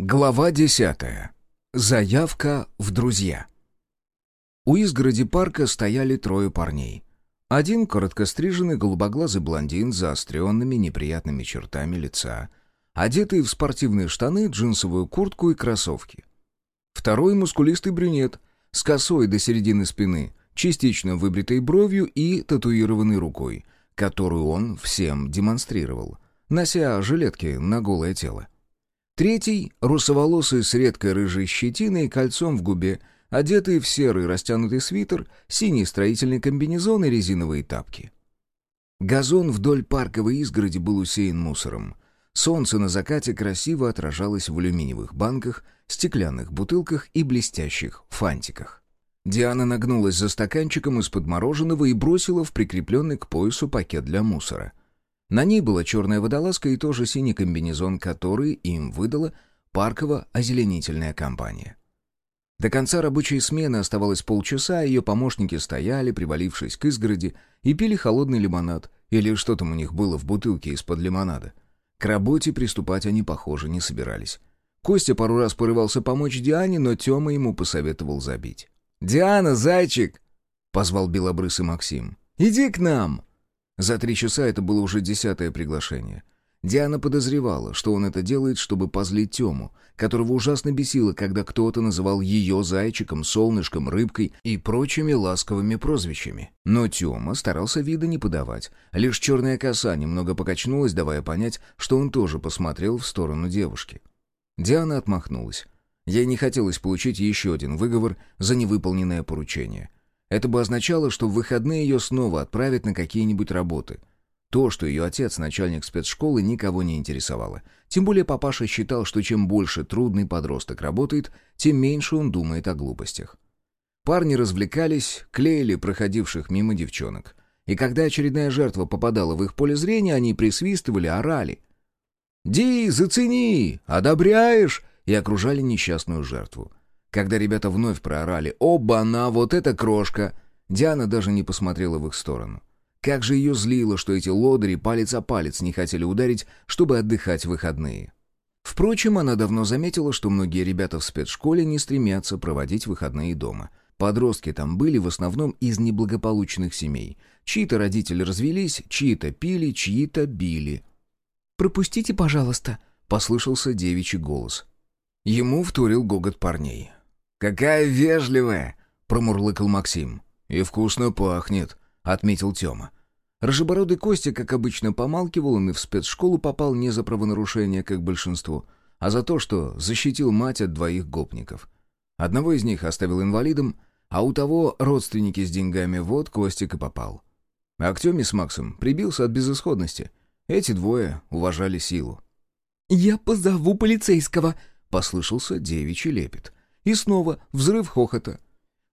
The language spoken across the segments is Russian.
Глава десятая. Заявка в друзья. У изгороди парка стояли трое парней. Один короткостриженный голубоглазый блондин с заостренными неприятными чертами лица, одетый в спортивные штаны, джинсовую куртку и кроссовки. Второй мускулистый брюнет с косой до середины спины, частично выбритой бровью и татуированной рукой, которую он всем демонстрировал, нося жилетки на голое тело. Третий — русоволосый с редкой рыжей щетиной и кольцом в губе, одетый в серый растянутый свитер, синий строительный комбинезон и резиновые тапки. Газон вдоль парковой изгороди был усеян мусором. Солнце на закате красиво отражалось в алюминиевых банках, стеклянных бутылках и блестящих фантиках. Диана нагнулась за стаканчиком из-под мороженого и бросила в прикрепленный к поясу пакет для мусора. На ней была черная водолазка и тоже синий комбинезон, который им выдала парково-озеленительная компания. До конца рабочей смены оставалось полчаса, а ее помощники стояли, привалившись к изгороди, и пили холодный лимонад, или что там у них было в бутылке из-под лимонада. К работе приступать они, похоже, не собирались. Костя пару раз порывался помочь Диане, но Тёма ему посоветовал забить. «Диана, зайчик!» — позвал белобрысый Максим. «Иди к нам!» За три часа это было уже десятое приглашение. Диана подозревала, что он это делает, чтобы позлить Тему, которого ужасно бесило, когда кто-то называл ее зайчиком, солнышком, рыбкой и прочими ласковыми прозвищами. Но Тема старался вида не подавать. Лишь черная коса немного покачнулась, давая понять, что он тоже посмотрел в сторону девушки. Диана отмахнулась. Ей не хотелось получить еще один выговор за невыполненное поручение — это бы означало, что в выходные ее снова отправят на какие-нибудь работы. То, что ее отец начальник спецшколы, никого не интересовало. Тем более папаша считал, что чем больше трудный подросток работает, тем меньше он думает о глупостях. Парни развлекались, клеили проходивших мимо девчонок. И когда очередная жертва попадала в их поле зрения, они присвистывали, орали. «Ди, зацени! Одобряешь!» и окружали несчастную жертву. Когда ребята вновь проорали «Оба-на, вот эта крошка!», Диана даже не посмотрела в их сторону. Как же ее злило, что эти лодыри палец о палец не хотели ударить, чтобы отдыхать в выходные. Впрочем, она давно заметила, что многие ребята в спецшколе не стремятся проводить выходные дома. Подростки там были в основном из неблагополучных семей. Чьи-то родители развелись, чьи-то пили, чьи-то били. «Пропустите, пожалуйста», — послышался девичий голос. Ему вторил гогот парней. «Какая вежливая!» — промурлыкал Максим. «И вкусно пахнет», — отметил Тёма. Рыжебородый Костя, как обычно, помалкивал, он и в спецшколу попал не за правонарушение, как большинство, а за то, что защитил мать от двоих гопников. Одного из них оставил инвалидом, а у того родственники с деньгами, вот Костик и попал. А к Тёме с Максом прибился от безысходности. Эти двое уважали силу. «Я позову полицейского», — послышался девичий лепет. И снова взрыв хохота.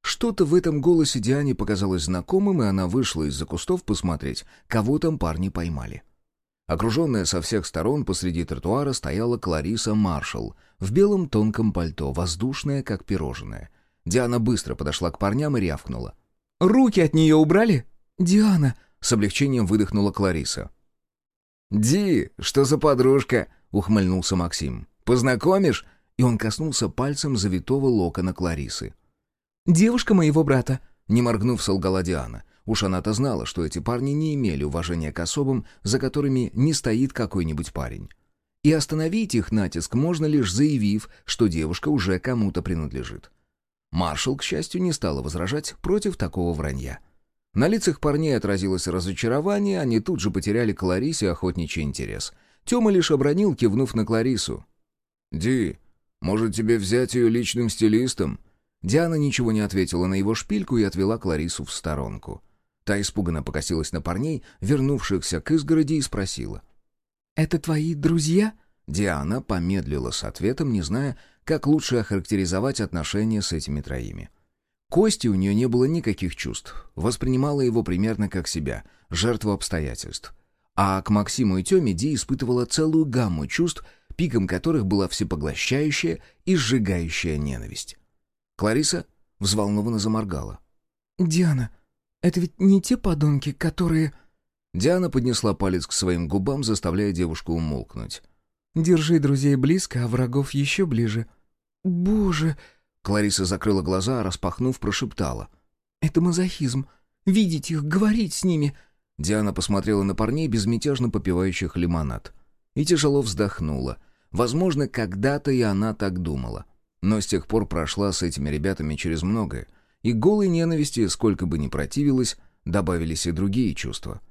Что-то в этом голосе Диане показалось знакомым, и она вышла из-за кустов посмотреть, кого там парни поймали. Окруженная со всех сторон посреди тротуара стояла Клариса Маршалл в белом тонком пальто, воздушная, как пирожное. Диана быстро подошла к парням и рявкнула. «Руки от нее убрали?» «Диана!» — с облегчением выдохнула Клариса. «Ди, что за подружка?» — ухмыльнулся Максим. «Познакомишь? И он коснулся пальцем завитого локона Кларисы. «Девушка моего брата», — не моргнув, солгала Диана. Уж она-то знала, что эти парни не имели уважения к особам, за которыми не стоит какой-нибудь парень. И остановить их натиск можно лишь заявив, что девушка уже кому-то принадлежит. Маршал, к счастью, не стала возражать против такого вранья. На лицах парней отразилось разочарование, они тут же потеряли к Кларисе охотничий интерес. Тёма лишь обронил, кивнув на Кларису. «Ди, может, тебе взять ее личным стилистом?» Диана ничего не ответила на его шпильку и отвела Кларису в сторонку. Та испуганно покосилась на парней, вернувшихся к изгороди, и спросила. «Это твои друзья?» Диана помедлила с ответом, не зная, как лучше охарактеризовать отношения с этими троими. Кости у нее не было никаких чувств, воспринимала его примерно как себя, жертву обстоятельств. А к Максиму и Теме Ди испытывала целую гамму чувств, пиком которых была всепоглощающая и сжигающая ненависть. Клариса взволнованно заморгала. «Диана, это ведь не те подонки, которые...» Диана поднесла палец к своим губам, заставляя девушку умолкнуть. Держи друзей близко, а врагов еще ближе. Боже!» Клариса закрыла глаза, а распахнув, прошептала. «Это мазохизм. Видеть их, говорить с ними». Диана посмотрела на парней, безмятежно попивающих лимонад. И тяжело вздохнула. Возможно, когда-то и она так думала. Но с тех пор прошла с этими ребятами через многое. И голой ненависти, сколько бы ни противилась, добавились и другие чувства.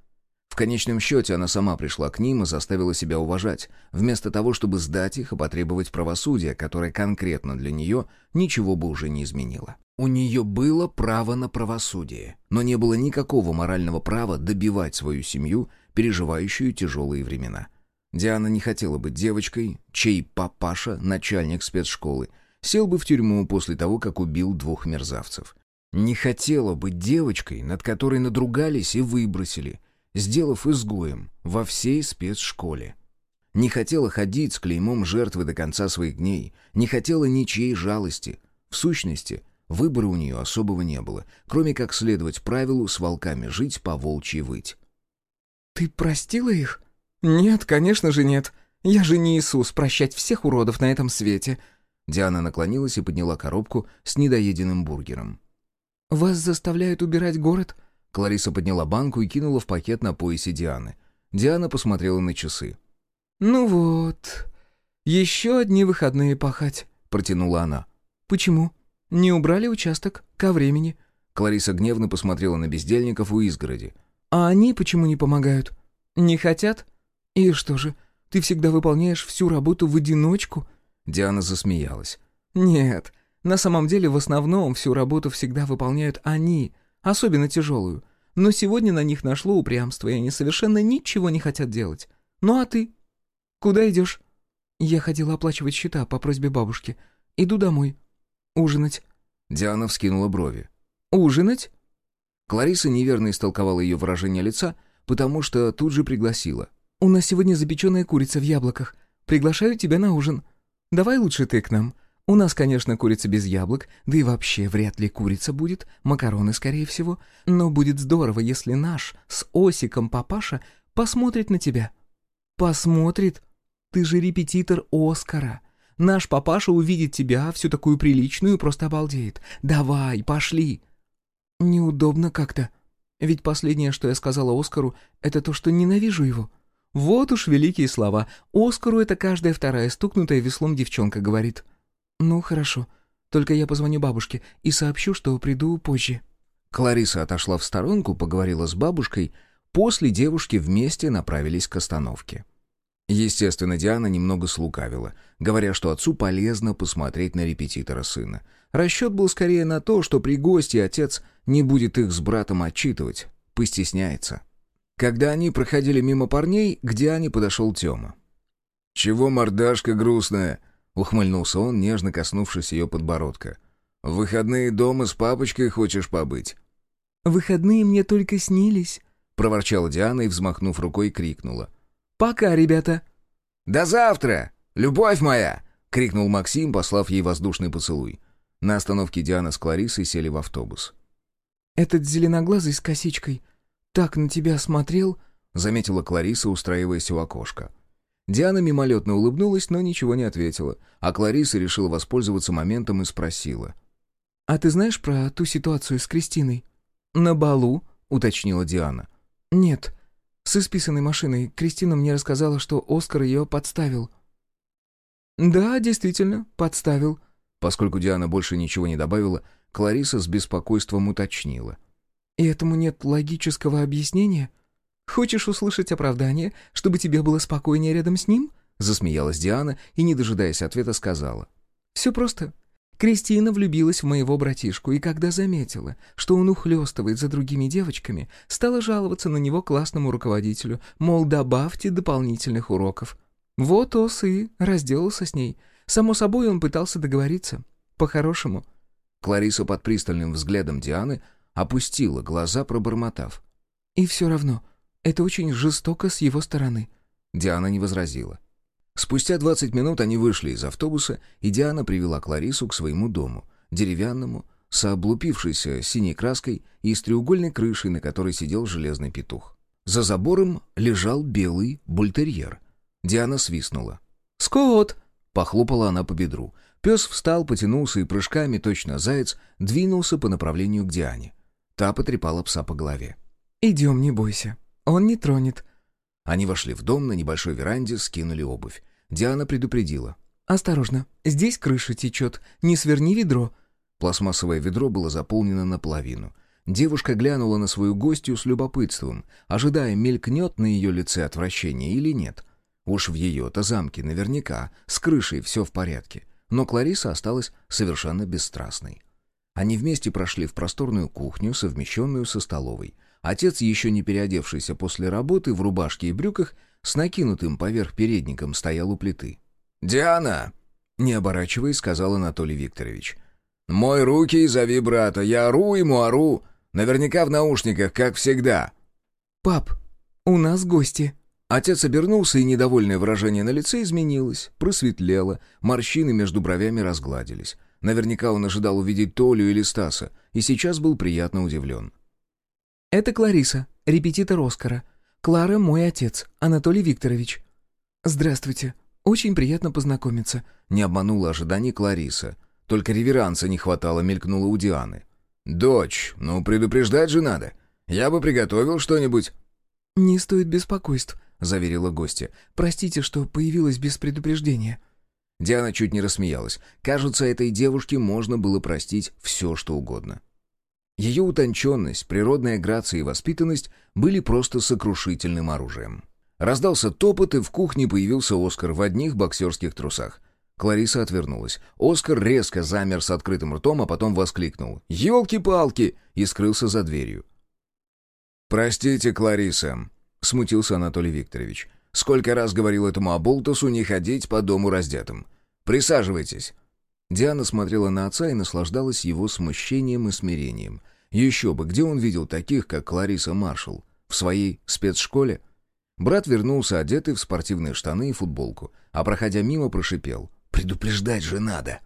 В конечном счете она сама пришла к ним и заставила себя уважать, вместо того, чтобы сдать их и потребовать правосудия, которое конкретно для нее ничего бы уже не изменило. У нее было право на правосудие, но не было никакого морального права добивать свою семью, переживающую тяжелые времена. Диана не хотела быть девочкой, чей папаша, начальник спецшколы, сел бы в тюрьму после того, как убил двух мерзавцев. Не хотела быть девочкой, над которой надругались и выбросили, сделав изгоем во всей спецшколе. Не хотела ходить с клеймом жертвы до конца своих дней, не хотела ничьей жалости. В сущности, выбора у нее особого не было, кроме как следовать правилу с волками жить, по волчьи выть. «Ты простила их?» «Нет, конечно же нет. Я же не Иисус, прощать всех уродов на этом свете». Диана наклонилась и подняла коробку с недоеденным бургером. «Вас заставляют убирать город?» Клариса подняла банку и кинула в пакет на поясе Дианы. Диана посмотрела на часы. «Ну вот, еще одни выходные пахать», — протянула она. «Почему? Не убрали участок ко времени?» Клариса гневно посмотрела на бездельников у изгороди. «А они почему не помогают? Не хотят? И что же, ты всегда выполняешь всю работу в одиночку?» Диана засмеялась. «Нет, на самом деле в основном всю работу всегда выполняют они, особенно тяжелую. Но сегодня на них нашло упрямство, и они совершенно ничего не хотят делать. Ну а ты? Куда идешь? Я ходила оплачивать счета по просьбе бабушки. Иду домой. Ужинать. Диана вскинула брови. Ужинать? Клариса неверно истолковала ее выражение лица, потому что тут же пригласила. «У нас сегодня запеченная курица в яблоках. Приглашаю тебя на ужин. Давай лучше ты к нам. У нас, конечно, курица без яблок, да и вообще вряд ли курица будет, макароны, скорее всего. Но будет здорово, если наш с Осиком папаша посмотрит на тебя. Посмотрит? Ты же репетитор Оскара. Наш папаша увидит тебя, всю такую приличную, просто обалдеет. Давай, пошли. Неудобно как-то. Ведь последнее, что я сказала Оскару, это то, что ненавижу его. Вот уж великие слова. Оскару это каждая вторая стукнутая веслом девчонка говорит. «Ну, хорошо. Только я позвоню бабушке и сообщу, что приду позже». Клариса отошла в сторонку, поговорила с бабушкой. После девушки вместе направились к остановке. Естественно, Диана немного слукавила, говоря, что отцу полезно посмотреть на репетитора сына. Расчет был скорее на то, что при гости отец не будет их с братом отчитывать, постесняется. Когда они проходили мимо парней, к Диане подошел Тёма. «Чего мордашка грустная?» Ухмыльнулся он, нежно коснувшись ее подбородка. «В выходные дома с папочкой хочешь побыть?» «Выходные мне только снились», — проворчала Диана и, взмахнув рукой, крикнула. «Пока, ребята!» «До завтра! Любовь моя!» — крикнул Максим, послав ей воздушный поцелуй. На остановке Диана с Кларисой сели в автобус. «Этот зеленоглазый с косичкой так на тебя смотрел», — заметила Клариса, устраиваясь у окошка. Диана мимолетно улыбнулась, но ничего не ответила, а Клариса решила воспользоваться моментом и спросила. «А ты знаешь про ту ситуацию с Кристиной?» «На балу», — уточнила Диана. «Нет. С исписанной машиной Кристина мне рассказала, что Оскар ее подставил». «Да, действительно, подставил». Поскольку Диана больше ничего не добавила, Клариса с беспокойством уточнила. «И этому нет логического объяснения?» Хочешь услышать оправдание, чтобы тебе было спокойнее рядом с ним?» Засмеялась Диана и, не дожидаясь ответа, сказала. «Все просто. Кристина влюбилась в моего братишку, и когда заметила, что он ухлёстывает за другими девочками, стала жаловаться на него классному руководителю, мол, добавьте дополнительных уроков. Вот Ос и разделался с ней. Само собой, он пытался договориться. По-хорошему». Клариса под пристальным взглядом Дианы опустила глаза, пробормотав. «И все равно, это очень жестоко с его стороны». Диана не возразила. Спустя 20 минут они вышли из автобуса, и Диана привела Кларису к своему дому, деревянному, с облупившейся синей краской и с треугольной крышей, на которой сидел железный петух. За забором лежал белый бультерьер. Диана свистнула. «Скот!» — похлопала она по бедру. Пес встал, потянулся и прыжками, точно заяц, двинулся по направлению к Диане. Та потрепала пса по голове. «Идем, не бойся. Он не тронет». Они вошли в дом, на небольшой веранде скинули обувь. Диана предупредила. «Осторожно, здесь крыша течет. Не сверни ведро». Пластмассовое ведро было заполнено наполовину. Девушка глянула на свою гостью с любопытством, ожидая, мелькнет на ее лице отвращение или нет. Уж в ее-то замке наверняка с крышей все в порядке. Но Клариса осталась совершенно бесстрастной. Они вместе прошли в просторную кухню, совмещенную со столовой. Отец, еще не переодевшийся после работы, в рубашке и брюках, с накинутым поверх передником стоял у плиты. «Диана!» — не оборачиваясь, сказал Анатолий Викторович. «Мой руки и зови брата. Я ору ему, ору. Наверняка в наушниках, как всегда». «Пап, у нас гости». Отец обернулся, и недовольное выражение на лице изменилось, просветлело, морщины между бровями разгладились. Наверняка он ожидал увидеть Толю или Стаса, и сейчас был приятно удивлен. «Это Клариса, репетитор Оскара. Клара — мой отец, Анатолий Викторович». «Здравствуйте. Очень приятно познакомиться». Не обманула ожиданий Клариса. Только реверанса не хватало, мелькнуло у Дианы. «Дочь, ну предупреждать же надо. Я бы приготовил что-нибудь». «Не стоит беспокойств», — заверила гостья. «Простите, что появилась без предупреждения». Диана чуть не рассмеялась. Кажется, этой девушке можно было простить все, что угодно. Ее утонченность, природная грация и воспитанность были просто сокрушительным оружием. Раздался топот, и в кухне появился Оскар в одних боксерских трусах. Клариса отвернулась. Оскар резко замер с открытым ртом, а потом воскликнул «Елки-палки!» и скрылся за дверью. «Простите, Клариса», — смутился Анатолий Викторович. Сколько раз говорил этому оболтусу не ходить по дому раздетым. Присаживайтесь». Диана смотрела на отца и наслаждалась его смущением и смирением. Еще бы, где он видел таких, как Клариса Маршалл? В своей спецшколе? Брат вернулся одетый в спортивные штаны и футболку, а проходя мимо прошипел. «Предупреждать же надо!»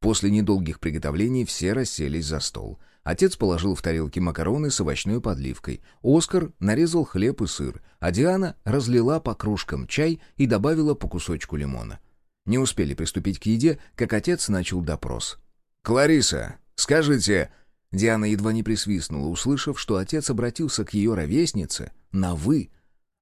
После недолгих приготовлений все расселись за стол. Отец положил в тарелки макароны с овощной подливкой. Оскар нарезал хлеб и сыр, а Диана разлила по кружкам чай и добавила по кусочку лимона. Не успели приступить к еде, как отец начал допрос. «Клариса, скажите...» Диана едва не присвистнула, услышав, что отец обратился к ее ровеснице на «вы».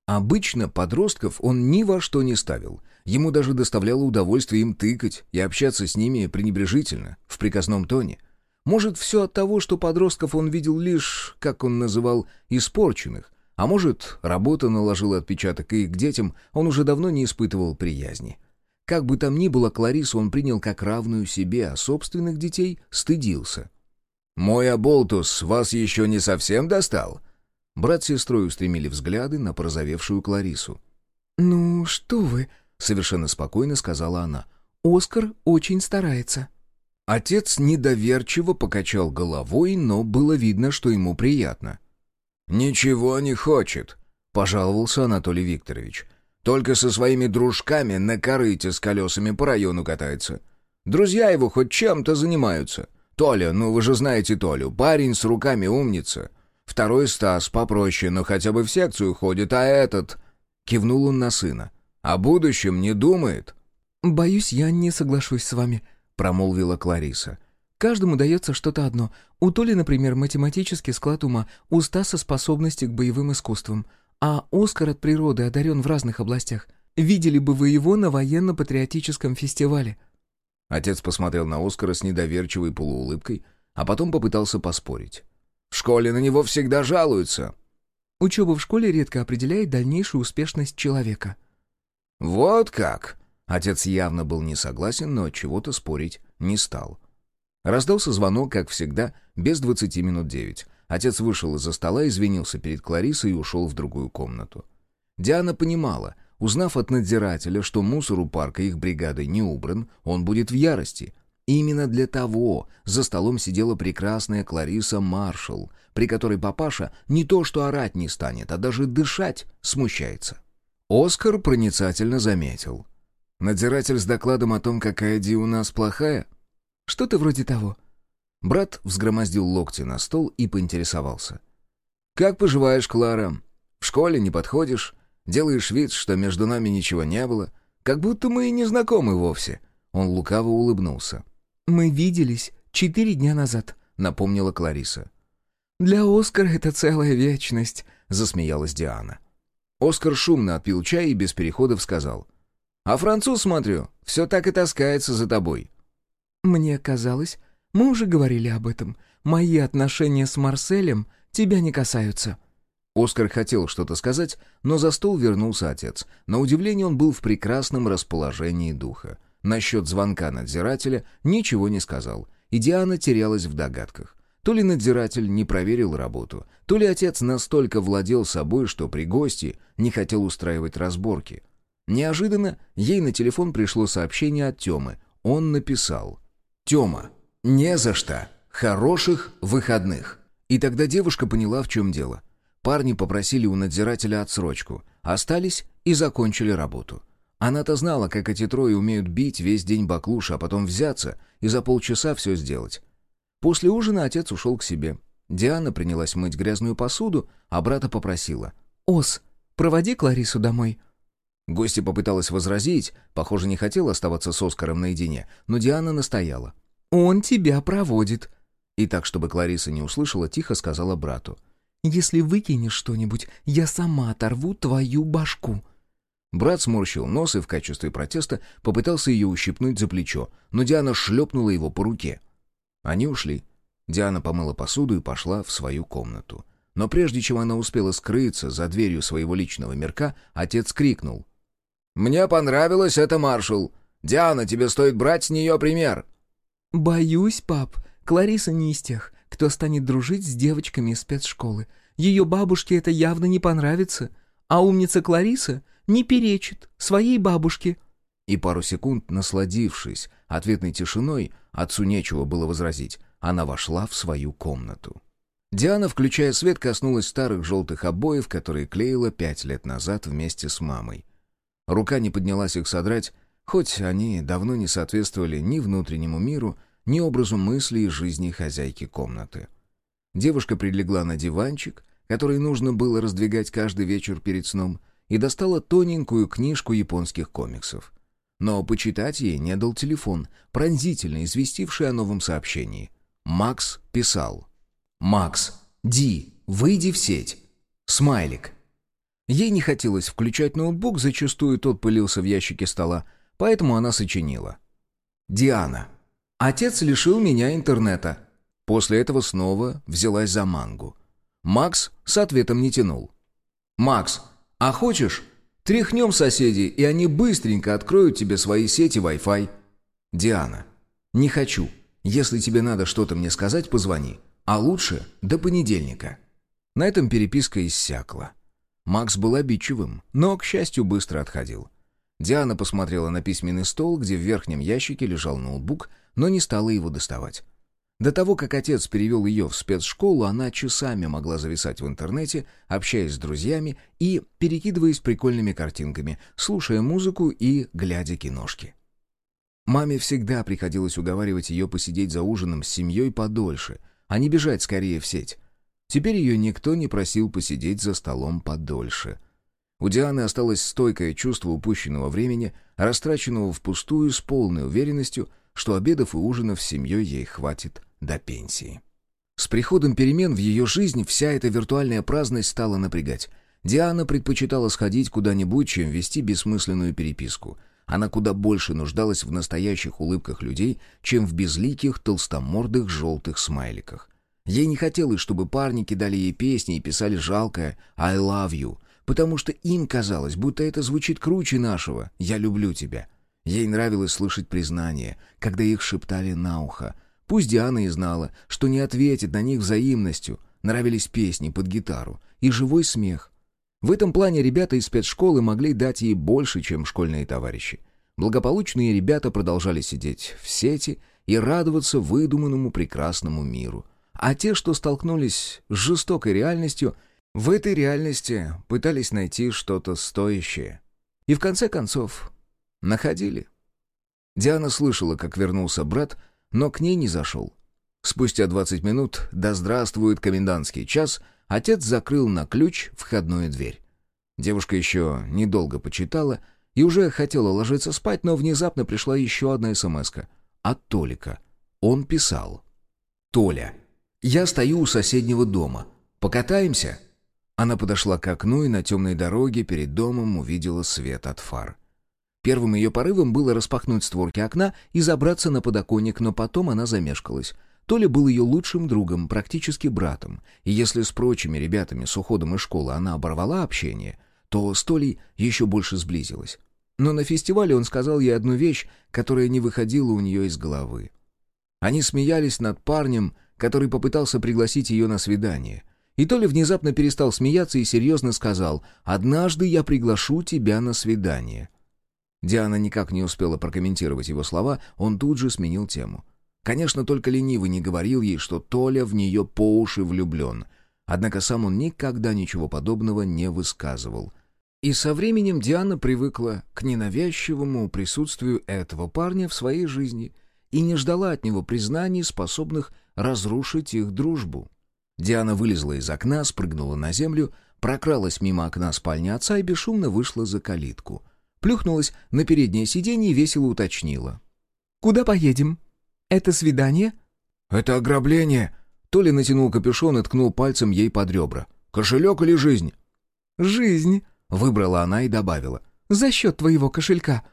Обычно подростков он ни во что не ставил. Ему даже доставляло удовольствие им тыкать и общаться с ними пренебрежительно, в приказном тоне. Может, все от того, что подростков он видел лишь, как он называл, испорченных, а может, работа наложила отпечаток, и к детям он уже давно не испытывал приязни. Как бы там ни было, Кларису он принял как равную себе, а собственных детей стыдился. «Мой оболтус вас еще не совсем достал?» Брат с сестрой устремили взгляды на порозовевшую Кларису. «Ну, что вы?» — совершенно спокойно сказала она. «Оскар очень старается». Отец недоверчиво покачал головой, но было видно, что ему приятно. «Ничего не хочет», — пожаловался Анатолий Викторович. «Только со своими дружками на корыте с колесами по району катается. Друзья его хоть чем-то занимаются. Толя, ну вы же знаете Толю, парень с руками умница. Второй Стас попроще, но хотя бы в секцию ходит, а этот...» Кивнул он на сына. «О будущем не думает». «Боюсь, я не соглашусь с вами», промолвила Клариса. Каждому дается что-то одно. У Толи, например, математический склад ума, у Стаса способности к боевым искусствам. А Оскар от природы одарен в разных областях. Видели бы вы его на военно-патриотическом фестивале». Отец посмотрел на Оскара с недоверчивой полуулыбкой, а потом попытался поспорить. «В школе на него всегда жалуются». «Учеба в школе редко определяет дальнейшую успешность человека». «Вот как!» Отец явно был не согласен, но чего-то спорить не стал. Раздался звонок, как всегда, без двадцати минут девять. Отец вышел из-за стола, извинился перед Кларисой и ушел в другую комнату. Диана понимала, узнав от надзирателя, что мусор у парка их бригадой не убран, он будет в ярости. И именно для того за столом сидела прекрасная Клариса Маршалл, при которой папаша не то что орать не станет, а даже дышать смущается. Оскар проницательно заметил — Надзиратель с докладом о том, какая Ди у нас плохая? Что-то вроде того. Брат взгромоздил локти на стол и поинтересовался. «Как поживаешь, Клара? В школе не подходишь? Делаешь вид, что между нами ничего не было? Как будто мы и не знакомы вовсе». Он лукаво улыбнулся. «Мы виделись четыре дня назад», — напомнила Клариса. «Для Оскара это целая вечность», — засмеялась Диана. Оскар шумно отпил чай и без переходов сказал. «А француз, смотрю, все так и таскается за тобой». «Мне казалось, мы уже говорили об этом. Мои отношения с Марселем тебя не касаются». Оскар хотел что-то сказать, но за стол вернулся отец. На удивление он был в прекрасном расположении духа. Насчет звонка надзирателя ничего не сказал, и Диана терялась в догадках. То ли надзиратель не проверил работу, то ли отец настолько владел собой, что при гости не хотел устраивать разборки. Неожиданно ей на телефон пришло сообщение от Темы. Он написал «Тема, не за что. Хороших выходных». И тогда девушка поняла, в чем дело. Парни попросили у надзирателя отсрочку, остались и закончили работу. Она-то знала, как эти трое умеют бить весь день баклуша, а потом взяться и за полчаса все сделать. После ужина отец ушел к себе. Диана принялась мыть грязную посуду, а брата попросила. «Ос, проводи Кларису домой». Гостья попыталась возразить, похоже, не хотела оставаться с Оскаром наедине, но Диана настояла. «Он тебя проводит». И так, чтобы Клариса не услышала, тихо сказала брату. «Если выкинешь что-нибудь, я сама оторву твою башку». Брат сморщил нос и в качестве протеста попытался ее ущипнуть за плечо, но Диана шлепнула его по руке. Они ушли. Диана помыла посуду и пошла в свою комнату. Но прежде чем она успела скрыться за дверью своего личного мирка, отец крикнул. «Мне понравилось это, маршал! Диана, тебе стоит брать с нее пример!» «Боюсь, пап, Клариса не из тех, кто станет дружить с девочками из спецшколы. Ее бабушке это явно не понравится. А умница Клариса не перечит своей бабушке». И пару секунд, насладившись ответной тишиной, отцу нечего было возразить, она вошла в свою комнату. Диана, включая свет, коснулась старых желтых обоев, которые клеила пять лет назад вместе с мамой. Рука не поднялась их содрать, хоть они давно не соответствовали ни внутреннему миру, ни образу мысли и жизни хозяйки комнаты. Девушка прилегла на диванчик, который нужно было раздвигать каждый вечер перед сном, и достала тоненькую книжку японских комиксов. Но почитать ей не дал телефон, пронзительно известивший о новом сообщении. Макс писал. «Макс, Ди, выйди в сеть. Смайлик». Ей не хотелось включать ноутбук, зачастую тот пылился в ящике стола, поэтому она сочинила. «Диана, отец лишил меня интернета». После этого снова взялась за мангу. Макс с ответом не тянул. «Макс, а хочешь, тряхнем соседей, и они быстренько откроют тебе свои сети Wi-Fi?» «Диана, не хочу. Если тебе надо что-то мне сказать, позвони. А лучше до понедельника». На этом переписка иссякла. Макс был обидчивым, но, к счастью, быстро отходил. Диана посмотрела на письменный стол, где в верхнем ящике лежал ноутбук, но не стала его доставать. До того, как отец перевел ее в спецшколу, она часами могла зависать в интернете, общаясь с друзьями и перекидываясь прикольными картинками, слушая музыку и глядя киношки. Маме всегда приходилось уговаривать ее посидеть за ужином с семьей подольше, а не бежать скорее в сеть. Теперь ее никто не просил посидеть за столом подольше. У Дианы осталось стойкое чувство упущенного времени, растраченного впустую с полной уверенностью, что обедов и ужинов с семьей ей хватит до пенсии. С приходом перемен в ее жизнь вся эта виртуальная праздность стала напрягать. Диана предпочитала сходить куда-нибудь, чем вести бессмысленную переписку. Она куда больше нуждалась в настоящих улыбках людей, чем в безликих, толстомордых, желтых смайликах. Ей не хотелось, чтобы парни кидали ей песни и писали жалкое «I love you», потому что им казалось, будто это звучит круче нашего «Я люблю тебя». Ей нравилось слышать признания, когда их шептали на ухо – Пусть Диана и знала, что не ответит на них взаимностью. Нравились песни под гитару и живой смех. В этом плане ребята из спецшколы могли дать ей больше, чем школьные товарищи. Благополучные ребята продолжали сидеть в сети и радоваться выдуманному прекрасному миру. А те, что столкнулись с жестокой реальностью, в этой реальности пытались найти что-то стоящее. И в конце концов находили. Диана слышала, как вернулся брат, но к ней не зашел. Спустя 20 минут, да здравствует комендантский час, отец закрыл на ключ входную дверь. Девушка еще недолго почитала и уже хотела ложиться спать, но внезапно пришла еще одна смс от Толика. Он писал. «Толя, я стою у соседнего дома. Покатаемся?» Она подошла к окну и на темной дороге перед домом увидела свет от фар. Первым ее порывом было распахнуть створки окна и забраться на подоконник, но потом она замешкалась. Толя был ее лучшим другом, практически братом, и если с прочими ребятами с уходом из школы она оборвала общение, то с Толей еще больше сблизилась. Но на фестивале он сказал ей одну вещь, которая не выходила у нее из головы. Они смеялись над парнем, который попытался пригласить ее на свидание. И Толя внезапно перестал смеяться и серьезно сказал «Однажды я приглашу тебя на свидание». Диана никак не успела прокомментировать его слова, он тут же сменил тему. Конечно, только ленивый не говорил ей, что Толя в нее по уши влюблен. Однако сам он никогда ничего подобного не высказывал. И со временем Диана привыкла к ненавязчивому присутствию этого парня в своей жизни и не ждала от него признаний, способных разрушить их дружбу. Диана вылезла из окна, спрыгнула на землю, прокралась мимо окна спальни отца и бесшумно вышла за калитку. Плюхнулась на переднее сиденье и весело уточнила. «Куда поедем? Это свидание?» «Это ограбление!» Толя натянул капюшон и ткнул пальцем ей под ребра. «Кошелек или жизнь?» «Жизнь!» Выбрала она и добавила. «За счет твоего кошелька».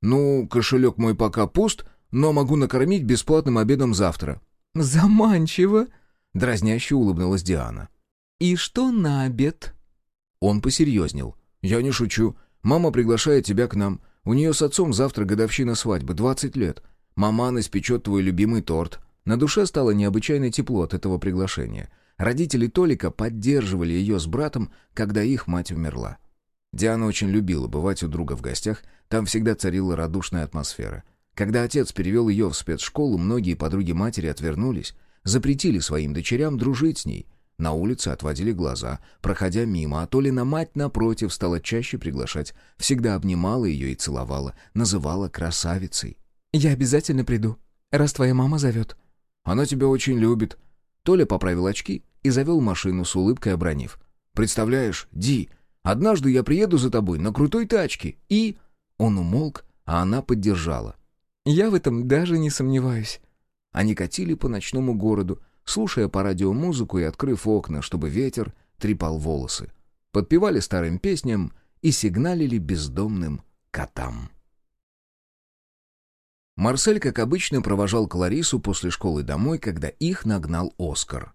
«Ну, кошелек мой пока пуст, но могу накормить бесплатным обедом завтра». «Заманчиво!» — дразняще улыбнулась Диана. «И что на обед?» Он посерьезнел. «Я не шучу. Мама приглашает тебя к нам. У нее с отцом завтра годовщина свадьбы, 20 лет. Маман испечет твой любимый торт». На душе стало необычайно тепло от этого приглашения. Родители Толика поддерживали ее с братом, когда их мать умерла. Диана очень любила бывать у друга в гостях, там всегда царила радушная атмосфера. Когда отец перевел ее в спецшколу, многие подруги матери отвернулись, запретили своим дочерям дружить с ней. На улице отводили глаза, проходя мимо, а Толина мать, напротив, стала чаще приглашать, всегда обнимала ее и целовала, называла красавицей. «Я обязательно приду, раз твоя мама зовет». «Она тебя очень любит». Толя поправил очки и завел машину с улыбкой обронив. «Представляешь, Ди, Однажды я приеду за тобой на крутой тачке и...» Он умолк, а она поддержала. «Я в этом даже не сомневаюсь». Они катили по ночному городу, слушая по радио музыку и открыв окна, чтобы ветер трепал волосы. Подпевали старым песням и сигналили бездомным котам. Марсель, как обычно, провожал Кларису после школы домой, когда их нагнал Оскар.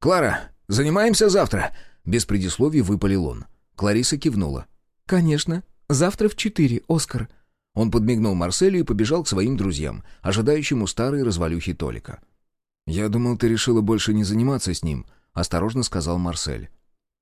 «Клара, занимаемся завтра!» Без предисловий выпалил он. Клариса кивнула. «Конечно. Завтра в четыре, Оскар». Он подмигнул Марселю и побежал к своим друзьям, ожидающим у старой развалюхи Толика. «Я думал, ты решила больше не заниматься с ним», — осторожно сказал Марсель.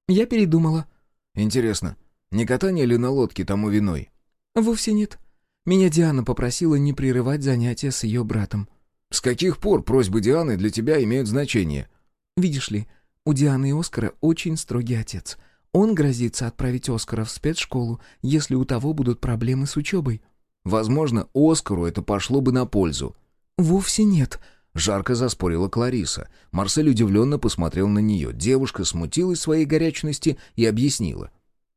«Я передумала». «Интересно, не катание ли на лодке тому виной?» «Вовсе нет. Меня Диана попросила не прерывать занятия с ее братом». «С каких пор просьбы Дианы для тебя имеют значение?» «Видишь ли, у Дианы и Оскара очень строгий отец. Он грозится отправить Оскара в спецшколу, если у того будут проблемы с учебой». «Возможно, Оскару это пошло бы на пользу». «Вовсе нет», — жарко заспорила Клариса. Марсель удивленно посмотрел на нее. Девушка смутилась своей горячности и объяснила.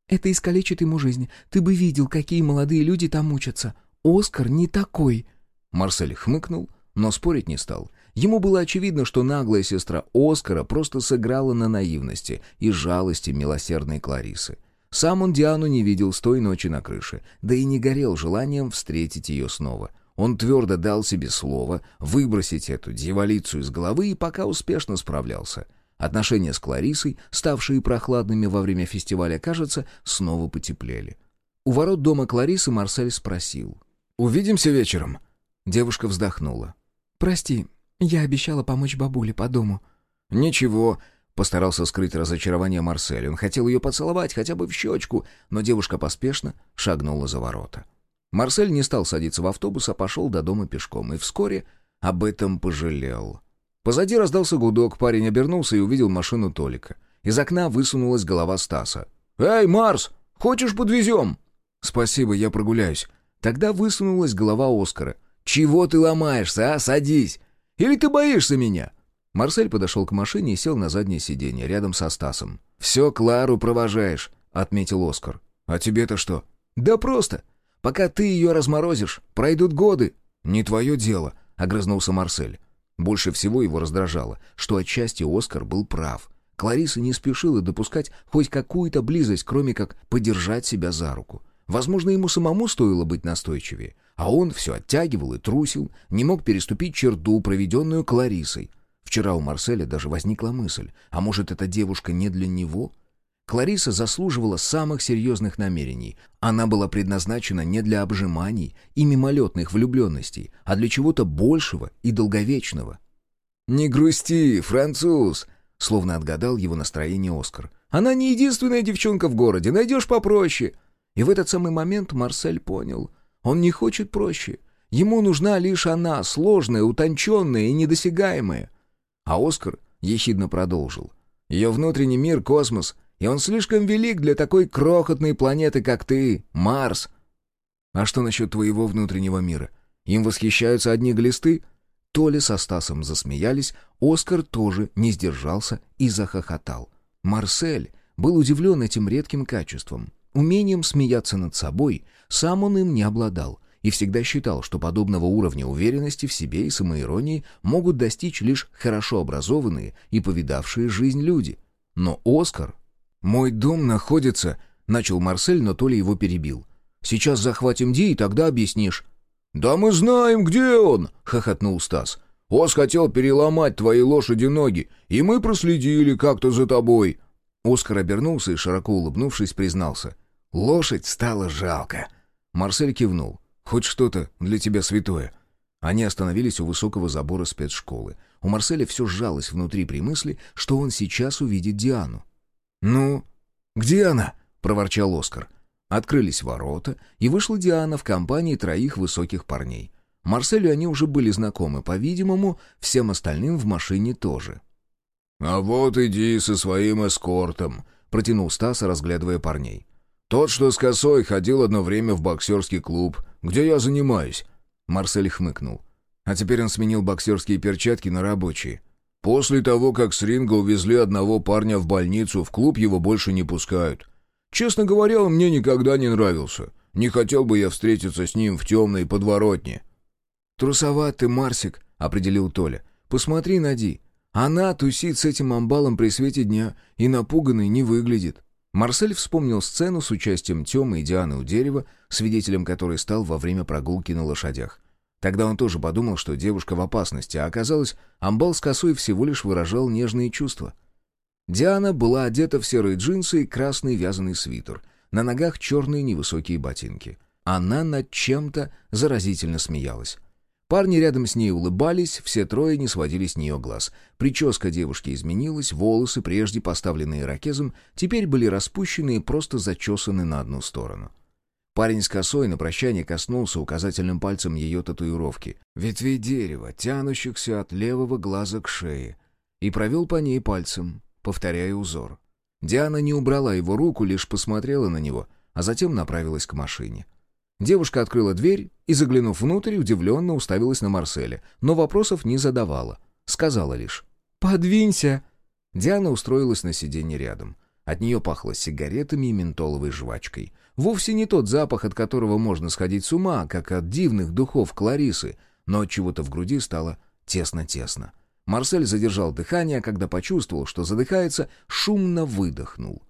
«Это искалечит ему жизнь. Ты бы видел, какие молодые люди там учатся. Оскар не такой». Марсель хмыкнул, но спорить не стал. Ему было очевидно, что наглая сестра Оскара просто сыграла на наивности и жалости милосердной Кларисы. Сам он Диану не видел с той ночи на крыше, да и не горел желанием встретить ее снова. Он твердо дал себе слово выбросить эту дьяволицу из головы и пока успешно справлялся. Отношения с Кларисой, ставшие прохладными во время фестиваля, кажется, снова потеплели. У ворот дома Кларисы Марсель спросил. «Увидимся вечером?» Девушка вздохнула. «Прости, я обещала помочь бабуле по дому». «Ничего», — постарался скрыть разочарование Марсель. Он хотел ее поцеловать хотя бы в щечку, но девушка поспешно шагнула за ворота. Марсель не стал садиться в автобус, а пошел до дома пешком, и вскоре об этом пожалел. Позади раздался гудок, парень обернулся и увидел машину Толика. Из окна высунулась голова Стаса. «Эй, Марс, хочешь подвезем?» «Спасибо, я прогуляюсь». Тогда высунулась голова Оскара. «Чего ты ломаешься, а? Садись! Или ты боишься меня?» Марсель подошел к машине и сел на заднее сиденье, рядом со Стасом. «Все Клару провожаешь», — отметил Оскар. «А тебе-то что?» «Да просто. Пока ты ее разморозишь, пройдут годы». «Не твое дело», — огрызнулся Марсель. Больше всего его раздражало, что отчасти Оскар был прав. Клариса не спешила допускать хоть какую-то близость, кроме как подержать себя за руку. Возможно, ему самому стоило быть настойчивее, а он все оттягивал и трусил, не мог переступить черту, проведенную Кларисой. Вчера у Марселя даже возникла мысль, а может, эта девушка не для него? Клариса заслуживала самых серьезных намерений. Она была предназначена не для обжиманий и мимолетных влюбленностей, а для чего-то большего и долговечного. «Не грусти, француз!» — словно отгадал его настроение Оскар. «Она не единственная девчонка в городе, найдешь попроще!» И в этот самый момент Марсель понял. Он не хочет проще. Ему нужна лишь она, сложная, утонченная и недосягаемая. А Оскар ехидно продолжил. Ее внутренний мир — космос, и он слишком велик для такой крохотной планеты, как ты, Марс. А что насчет твоего внутреннего мира? Им восхищаются одни глисты? Толя со Стасом засмеялись, Оскар тоже не сдержался и захохотал. Марсель был удивлен этим редким качеством. Умением смеяться над собой сам он им не обладал и всегда считал, что подобного уровня уверенности в себе и самоиронии могут достичь лишь хорошо образованные и повидавшие жизнь люди. Но Оскар «Мой дом находится...» — начал Марсель, но Толя его перебил. «Сейчас захватим Ди, и тогда объяснишь». «Да мы знаем, где он!» — хохотнул Стас. «Ос хотел переломать твоей лошади ноги, и мы проследили как-то за тобой». Оскар обернулся и, широко улыбнувшись, признался. «Лошадь стало жалко». Марсель кивнул. «Хоть что-то для тебя святое». Они остановились у высокого забора спецшколы. У Марселя все сжалось внутри при мысли, что он сейчас увидит Диану. «Ну, где она?» — проворчал Оскар. Открылись ворота, и вышла Диана в компании троих высоких парней. Марселю они уже были знакомы, по-видимому, всем остальным в машине тоже. «А вот иди со своим эскортом», — протянул Стас, разглядывая парней. «Тот, что с косой, ходил одно время в боксерский клуб, где я занимаюсь». Марсель хмыкнул. А теперь он сменил боксерские перчатки на рабочие. После того, как с ринга увезли одного парня в больницу, в клуб его больше не пускают. Честно говоря, он мне никогда не нравился. Не хотел бы я встретиться с ним в темной подворотне». «Трусоват ты, Марсик», — определил Толя. «Посмотри на Ди. Она тусит с этим амбалом при свете дня и напуганной не выглядит». Марсель вспомнил сцену с участием Тёмы и Дианы у дерева, свидетелем которой стал во время прогулки на лошадях. Тогда он тоже подумал, что девушка в опасности, а оказалось, амбал с косой всего лишь выражал нежные чувства. Диана была одета в серые джинсы и красный вязаный свитер, на ногах черные невысокие ботинки. Она над чем-то заразительно смеялась. Парни рядом с ней улыбались, все трое не сводили с нее глаз. Прическа девушки изменилась, волосы, прежде поставленные ракезом, теперь были распущены и просто зачесаны на одну сторону. Парень с косой на прощание коснулся указательным пальцем ее татуировки, ветвей дерева, тянущихся от левого глаза к шее, и провел по ней пальцем, повторяя узор. Диана не убрала его руку, лишь посмотрела на него, а затем направилась к машине. Девушка открыла дверь и, заглянув внутрь, удивленно уставилась на Марселя, но вопросов не задавала. Сказала лишь «Подвинься!». Диана устроилась на сиденье рядом. От нее пахло сигаретами и ментоловой жвачкой. Вовсе не тот запах, от которого можно сходить с ума, как от дивных духов Кларисы, но от чего-то в груди стало тесно-тесно. Марсель задержал дыхание, а когда почувствовал, что задыхается, шумно выдохнул.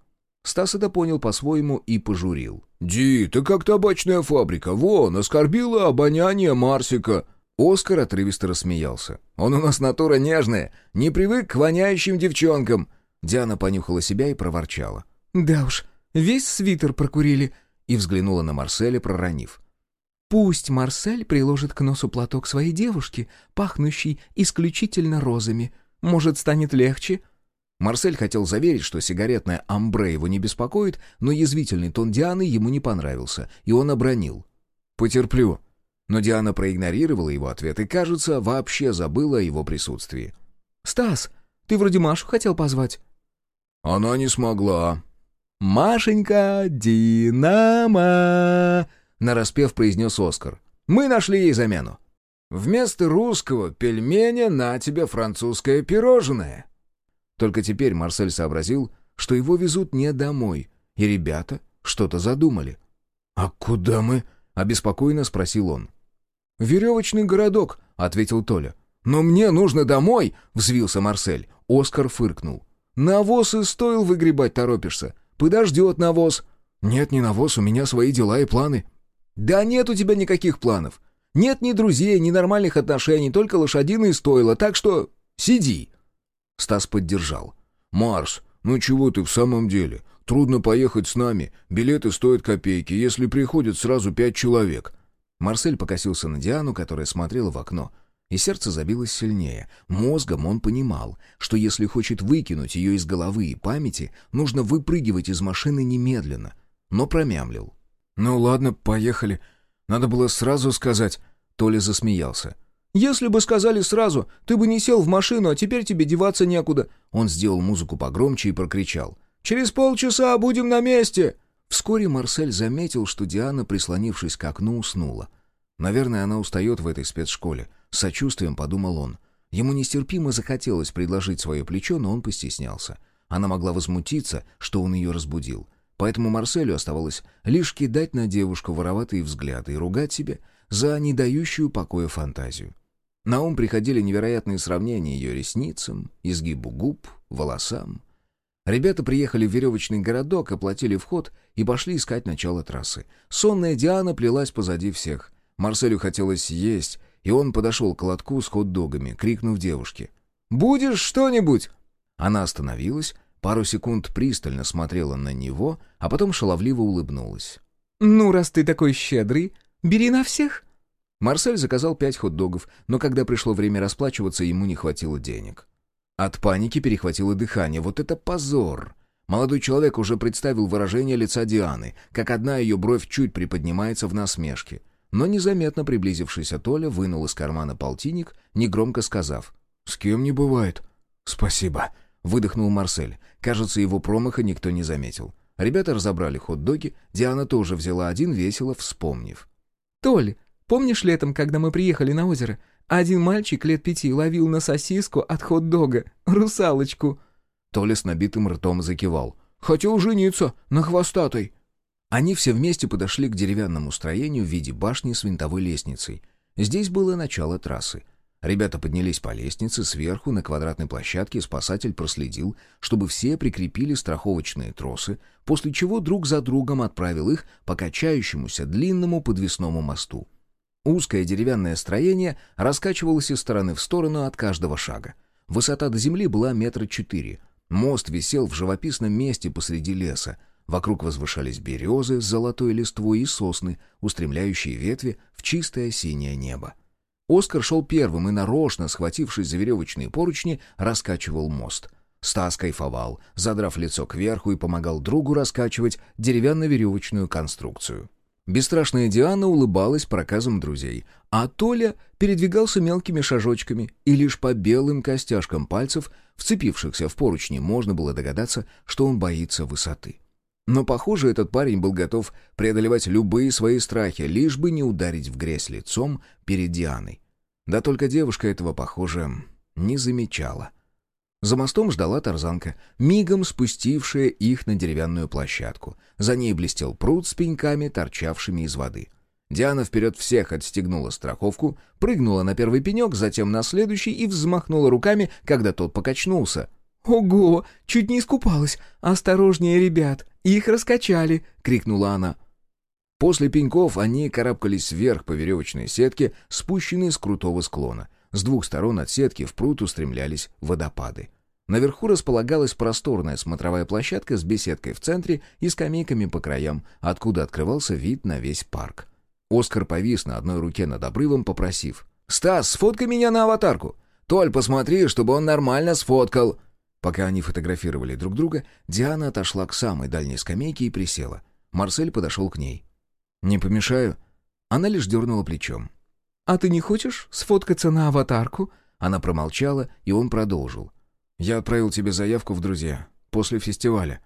Стас это понял по-своему и пожурил. «Ди, ты как табачная фабрика. Вон, оскорбила обоняние Марсика». Оскар отрывисто рассмеялся. «Он у нас натура нежная, не привык к воняющим девчонкам». Диана понюхала себя и проворчала. «Да уж, Весь свитер прокурили!» И взглянула на Марселя, проронив. «Пусть Марсель приложит к носу платок своей девушки, пахнущий исключительно розами. Может, станет легче?» Марсель хотел заверить, что сигаретная амбре его не беспокоит, но язвительный тон Дианы ему не понравился, и он обронил. «Потерплю». Но Диана проигнорировала его ответ и, кажется, вообще забыла о его присутствии. «Стас, ты вроде Машу хотел позвать?» «Она не смогла», «Машенька, Динамо!» — нараспев произнес Оскар. «Мы нашли ей замену. Вместо русского пельменя на тебе французское пирожное». Только теперь Марсель сообразил, что его везут не домой, и ребята что-то задумали. «А куда мы?» — обеспокоенно спросил он. «Веревочный городок», — ответил Толя. «Но мне нужно домой!» — взвился Марсель. Оскар фыркнул. «Навоз из стоил выгребать торопишься. Подождет навоз». «Нет, не навоз, у меня свои дела и планы». «Да нет у тебя никаких планов. Нет ни друзей, ни нормальных отношений, только лошадиные стойла, так что сиди». Стас поддержал. «Марс, ну чего ты в самом деле? Трудно поехать с нами. Билеты стоят копейки, если приходят сразу пять человек». Марсель покосился на Диану, которая смотрела в окно, и сердце забилось сильнее. Мозгом он понимал, что если хочет выкинуть ее из головы и памяти, нужно выпрыгивать из машины немедленно, но промямлил. «Ну ладно, поехали. Надо было сразу сказать...» Толя засмеялся. «Если бы сказали сразу, ты бы не сел в машину, а теперь тебе деваться некуда». Он сделал музыку погромче и прокричал. «Через полчаса будем на месте!» Вскоре Марсель заметил, что Диана, прислонившись к окну, уснула. Наверное, она устает в этой спецшколе. С сочувствием подумал он. Ему нестерпимо захотелось предложить свое плечо, но он постеснялся. Она могла возмутиться, что он ее разбудил. Поэтому Марселю оставалось лишь кидать на девушку вороватые взгляды и ругать себя за не дающую покоя фантазию. На ум приходили невероятные сравнения ее ресницам, изгибу губ, волосам. Ребята приехали в веревочный городок, оплатили вход и пошли искать начало трассы. Сонная Диана плелась позади всех. Марселю хотелось есть, и он подошел к лотку с хот-догами, крикнув девушке. «Будешь что-нибудь?» Она остановилась, пару секунд пристально смотрела на него, а потом шаловливо улыбнулась. «Ну, раз ты такой щедрый, бери на всех!» Марсель заказал пять хот-догов, но когда пришло время расплачиваться, ему не хватило денег. От паники перехватило дыхание. Вот это позор! Молодой человек уже представил выражение лица Дианы, как одна ее бровь чуть приподнимается в насмешке. Но незаметно приблизившийся Толя вынул из кармана полтинник, негромко сказав «С кем не бывает». «Спасибо», — выдохнул Марсель. Кажется, его промаха никто не заметил. Ребята разобрали хот-доги, Диана тоже взяла один, весело вспомнив. «Толь, помнишь летом, когда мы приехали на озеро? Один мальчик лет пяти ловил на сосиску от хот-дога, русалочку». Толя с набитым ртом закивал. «Хотел жениться на хвостатой». Они все вместе подошли к деревянному строению в виде башни с винтовой лестницей. Здесь было начало трассы. Ребята поднялись по лестнице, сверху на квадратной площадке спасатель проследил, чтобы все прикрепили страховочные тросы, после чего друг за другом отправил их по качающемуся длинному подвесному мосту. Узкое деревянное строение раскачивалось из стороны в сторону от каждого шага. Высота до земли была метра четыре. Мост висел в живописном месте посреди леса. Вокруг возвышались березы с золотой листвой и сосны, устремляющие ветви в чистое синее небо. Оскар шел первым и, нарочно схватившись за веревочные поручни, раскачивал мост. Стас кайфовал, задрав лицо кверху и помогал другу раскачивать деревянно-веревочную конструкцию. Бесстрашная Диана улыбалась проказам друзей, а Толя передвигался мелкими шажочками, и лишь по белым костяшкам пальцев, вцепившихся в поручни, можно было догадаться, что он боится высоты. Но, похоже, этот парень был готов преодолевать любые свои страхи, лишь бы не ударить в грязь лицом перед Дианой. Да только девушка этого, похоже, не замечала. За мостом ждала тарзанка, мигом спустившая их на деревянную площадку. За ней блестел пруд с пеньками, торчавшими из воды. Диана вперед всех отстегнула страховку, прыгнула на первый пенек, затем на следующий и взмахнула руками, когда тот покачнулся. «Ого! Чуть не искупалась! Осторожнее, ребят! Их раскачали!» — крикнула она. После пеньков они карабкались вверх по веревочной сетке, спущенной с крутого склона — с двух сторон от сетки в пруд устремлялись водопады. Наверху располагалась просторная смотровая площадка с беседкой в центре и скамейками по краям, откуда открывался вид на весь парк. Оскар повис на одной руке над обрывом, попросив. «Стас, сфоткай меня на аватарку! Толь, посмотри, чтобы он нормально сфоткал!» Пока они фотографировали друг друга, Диана отошла к самой дальней скамейке и присела. Марсель подошел к ней. «Не помешаю?» Она лишь дернула плечом. «А ты не хочешь сфоткаться на аватарку?» Она промолчала, и он продолжил. «Я отправил тебе заявку в друзья. После фестиваля».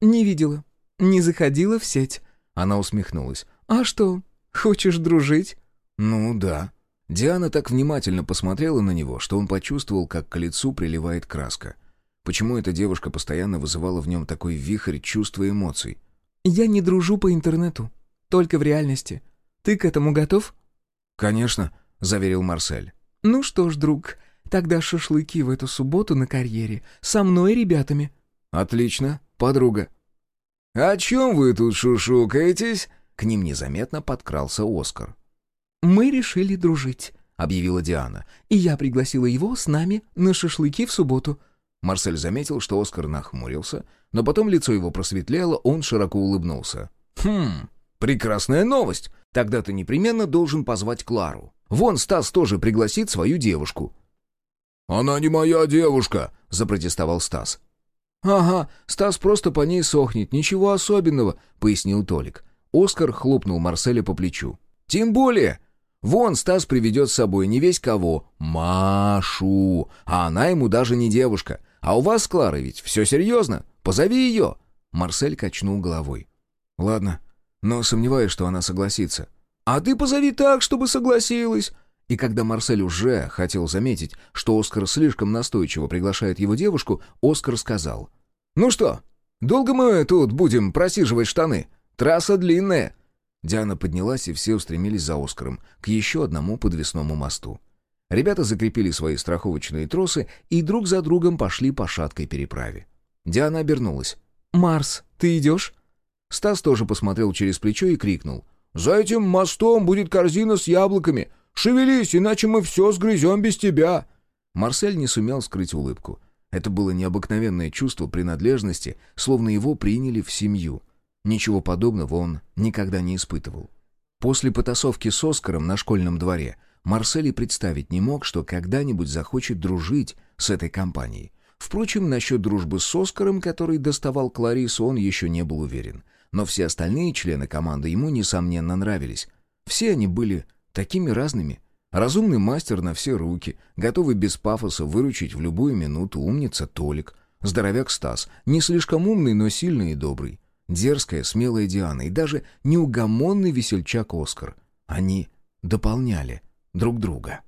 «Не видела. Не заходила в сеть». Она усмехнулась. «А что, хочешь дружить?» «Ну да». Диана так внимательно посмотрела на него, что он почувствовал, как к лицу приливает краска. Почему эта девушка постоянно вызывала в нем такой вихрь чувств и эмоций? «Я не дружу по интернету. Только в реальности. Ты к этому готов?» «Конечно», — заверил Марсель. «Ну что ж, друг, тогда шашлыки в эту субботу на карьере. Со мной ребятами». «Отлично, подруга». «О чем вы тут шушукаетесь?» К ним незаметно подкрался Оскар. «Мы решили дружить», — объявила Диана. «И я пригласила его с нами на шашлыки в субботу». Марсель заметил, что Оскар нахмурился, но потом лицо его просветлело, он широко улыбнулся. «Хм, прекрасная новость. Тогда ты непременно должен позвать Клару. Вон Стас тоже пригласит свою девушку». «Она не моя девушка», — запротестовал Стас. «Ага, Стас просто по ней сохнет, ничего особенного», — пояснил Толик. Оскар хлопнул Марселя по плечу. «Тем более! Вон Стас приведет с собой не весь кого, Машу, а она ему даже не девушка. А у вас с Кларой ведь все серьезно. Позови ее!» Марсель качнул головой. «Ладно, но сомневаюсь, что она согласится». «А ты позови так, чтобы согласилась!» И когда Марсель уже хотел заметить, что Оскар слишком настойчиво приглашает его девушку, Оскар сказал. «Ну что, долго мы тут будем просиживать штаны? Трасса длинная!» Диана поднялась, и все устремились за Оскаром к еще одному подвесному мосту. Ребята закрепили свои страховочные тросы и друг за другом пошли по шаткой переправе. Диана обернулась. «Марс, ты идешь?» Стас тоже посмотрел через плечо и крикнул. «За этим мостом будет корзина с яблоками. Шевелись, иначе мы все сгрызем без тебя!» Марсель не сумел скрыть улыбку. Это было необыкновенное чувство принадлежности, словно его приняли в семью. Ничего подобного он никогда не испытывал. После потасовки с Оскаром на школьном дворе Марсель и представить не мог, что когда-нибудь захочет дружить с этой компанией. Впрочем, насчет дружбы с Оскаром, который доставал Кларису, он еще не был уверен. Но все остальные члены команды ему, несомненно, нравились. Все они были такими разными. Разумный мастер на все руки, готовый без пафоса выручить в любую минуту умница Толик, здоровяк Стас, не слишком умный, но сильный и добрый, дерзкая, смелая Диана и даже неугомонный весельчак Оскар. Они дополняли друг друга.